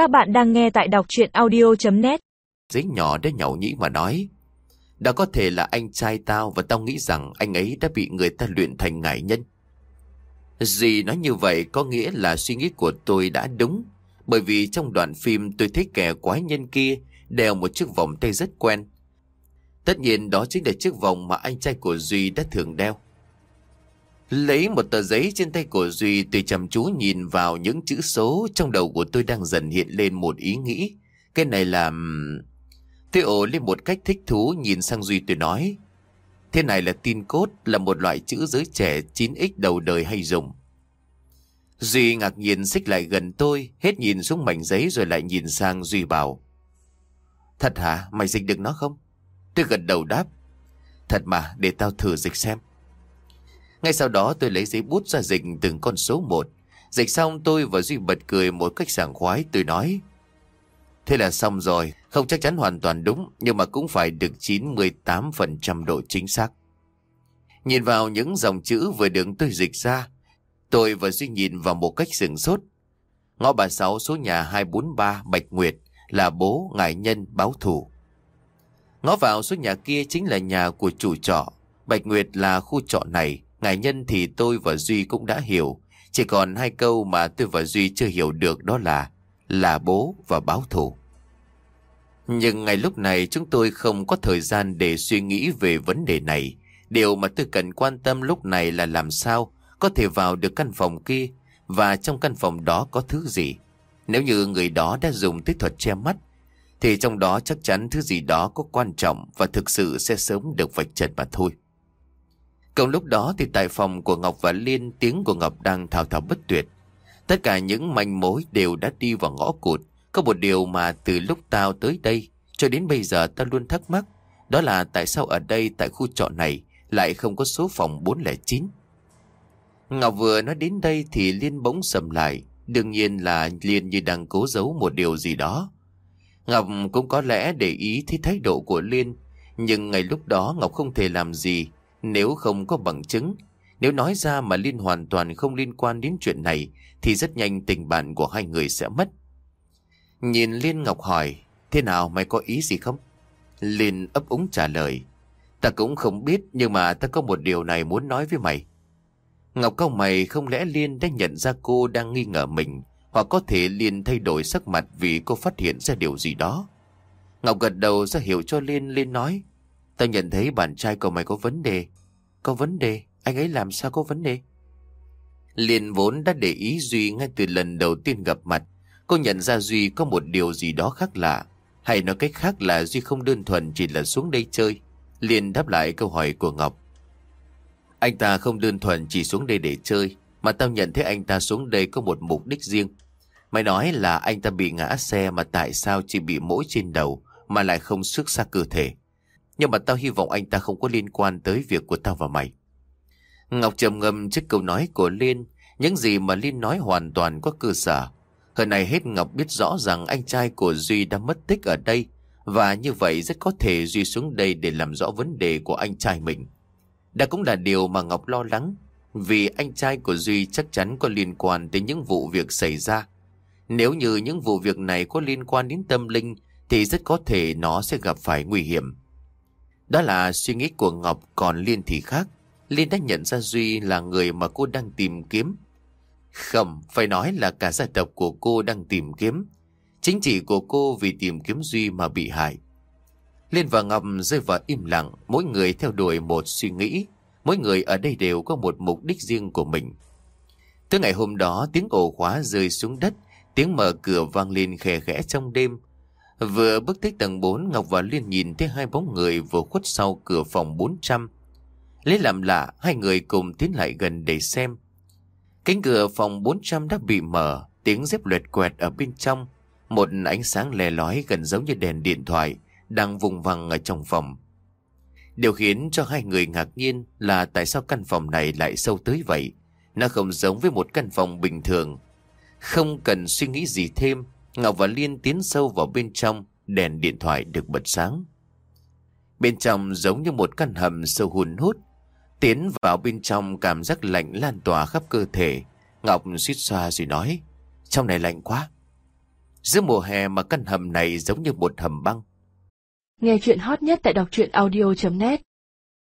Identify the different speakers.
Speaker 1: Các bạn đang nghe tại đọc chuyện audio.net
Speaker 2: Giấy nhỏ đã nhậu nhĩ mà nói. đã có thể là anh trai tao và tao nghĩ rằng anh ấy đã bị người ta luyện thành ngải nhân. Dì nói như vậy có nghĩa là suy nghĩ của tôi đã đúng. Bởi vì trong đoạn phim tôi thấy kẻ quái nhân kia đeo một chiếc vòng tay rất quen. Tất nhiên đó chính là chiếc vòng mà anh trai của Duy đã thường đeo. Lấy một tờ giấy trên tay của Duy tôi chăm chú nhìn vào những chữ số trong đầu của tôi đang dần hiện lên một ý nghĩ. Cái này là... Tôi ổ lên một cách thích thú nhìn sang Duy tôi nói. Thế này là tin cốt là một loại chữ giới trẻ 9x đầu đời hay dùng. Duy ngạc nhiên xích lại gần tôi, hết nhìn xuống mảnh giấy rồi lại nhìn sang Duy bảo. Thật hả? Mày dịch được nó không? Tôi gật đầu đáp. Thật mà, để tao thử dịch xem. Ngay sau đó tôi lấy giấy bút ra dịch từng con số một. Dịch xong tôi và Duy bật cười một cách sảng khoái tôi nói. Thế là xong rồi, không chắc chắn hoàn toàn đúng, nhưng mà cũng phải được 98% độ chính xác. Nhìn vào những dòng chữ vừa được tôi dịch ra, tôi và Duy nhìn vào một cách sừng sốt. Ngõ bà Sáu số nhà 243 Bạch Nguyệt là bố ngài nhân báo thủ. ngõ vào số nhà kia chính là nhà của chủ trọ. Bạch Nguyệt là khu trọ này, ngài nhân thì tôi và Duy cũng đã hiểu. Chỉ còn hai câu mà tôi và Duy chưa hiểu được đó là là bố và báo thù. Nhưng ngay lúc này chúng tôi không có thời gian để suy nghĩ về vấn đề này. Điều mà tôi cần quan tâm lúc này là làm sao có thể vào được căn phòng kia, và trong căn phòng đó có thứ gì. Nếu như người đó đã dùng tích thuật che mắt, thì trong đó chắc chắn thứ gì đó có quan trọng và thực sự sẽ sớm được vạch trần mà thôi. Cùng lúc đó thì tại phòng của Ngọc và Liên tiếng của Ngọc đang thào thào bất tuyệt. Tất cả những manh mối đều đã đi vào ngõ cụt. Có một điều mà từ lúc tao tới đây cho đến bây giờ tao luôn thắc mắc. Đó là tại sao ở đây tại khu trọ này lại không có số phòng 409. Ngọc vừa nói đến đây thì Liên bỗng sầm lại. Đương nhiên là Liên như đang cố giấu một điều gì đó. Ngọc cũng có lẽ để ý thấy thái độ của Liên. Nhưng ngày lúc đó Ngọc không thể làm gì nếu không có bằng chứng. Nếu nói ra mà Liên hoàn toàn không liên quan đến chuyện này thì rất nhanh tình bạn của hai người sẽ mất. Nhìn Liên Ngọc hỏi, thế nào mày có ý gì không? Liên ấp úng trả lời, ta cũng không biết nhưng mà ta có một điều này muốn nói với mày. Ngọc câu mày không lẽ Liên đã nhận ra cô đang nghi ngờ mình hoặc có thể Liên thay đổi sắc mặt vì cô phát hiện ra điều gì đó. Ngọc gật đầu ra hiểu cho Liên, Liên nói, tao nhận thấy bạn trai của mày có vấn đề. Có vấn đề? Anh ấy làm sao có vấn đề? Liên vốn đã để ý Duy ngay từ lần đầu tiên gặp mặt. Cô nhận ra Duy có một điều gì đó khác lạ. Hay nói cách khác là Duy không đơn thuần chỉ là xuống đây chơi. Liên đáp lại câu hỏi của Ngọc. Anh ta không đơn thuần chỉ xuống đây để chơi. Mà tao nhận thấy anh ta xuống đây có một mục đích riêng. Mày nói là anh ta bị ngã xe mà tại sao chỉ bị mỗi trên đầu, mà lại không xước xa cơ thể. Nhưng mà tao hy vọng anh ta không có liên quan tới việc của tao và mày. Ngọc trầm ngâm trước câu nói của Liên, những gì mà Liên nói hoàn toàn có cơ sở. Hơn này hết Ngọc biết rõ rằng anh trai của Duy đã mất tích ở đây, và như vậy rất có thể Duy xuống đây để làm rõ vấn đề của anh trai mình. Đó cũng là điều mà Ngọc lo lắng, vì anh trai của Duy chắc chắn có liên quan tới những vụ việc xảy ra. Nếu như những vụ việc này có liên quan đến tâm linh, thì rất có thể nó sẽ gặp phải nguy hiểm. Đó là suy nghĩ của Ngọc còn Liên thì khác. Liên đã nhận ra Duy là người mà cô đang tìm kiếm. Không, phải nói là cả gia tộc của cô đang tìm kiếm. Chính trị của cô vì tìm kiếm Duy mà bị hại. Liên và Ngọc rơi vào im lặng, mỗi người theo đuổi một suy nghĩ. Mỗi người ở đây đều có một mục đích riêng của mình. Tới ngày hôm đó, tiếng ổ khóa rơi xuống đất, tiếng mở cửa vang lên khẽ khẽ trong đêm. Vừa bước tới tầng 4, Ngọc và Liên nhìn thấy hai bóng người vừa khuất sau cửa phòng 400. Lấy làm lạ, hai người cùng tiến lại gần để xem. Cánh cửa phòng 400 đã bị mở, tiếng dép luyệt quẹt ở bên trong. Một ánh sáng lè lói gần giống như đèn điện thoại, đang vùng vằng ở trong phòng. Điều khiến cho hai người ngạc nhiên là tại sao căn phòng này lại sâu tới vậy. Nó không giống với một căn phòng bình thường. Không cần suy nghĩ gì thêm, Ngọc và Liên tiến sâu vào bên trong, đèn điện thoại được bật sáng. Bên trong giống như một căn hầm sâu hùn hút, Tiến vào bên trong cảm giác lạnh lan tỏa khắp cơ thể. Ngọc suýt xoa rồi nói. Trong này lạnh quá. Giữa mùa hè mà căn hầm này giống như một hầm băng.
Speaker 3: Nghe chuyện hot nhất tại đọc truyện audio.net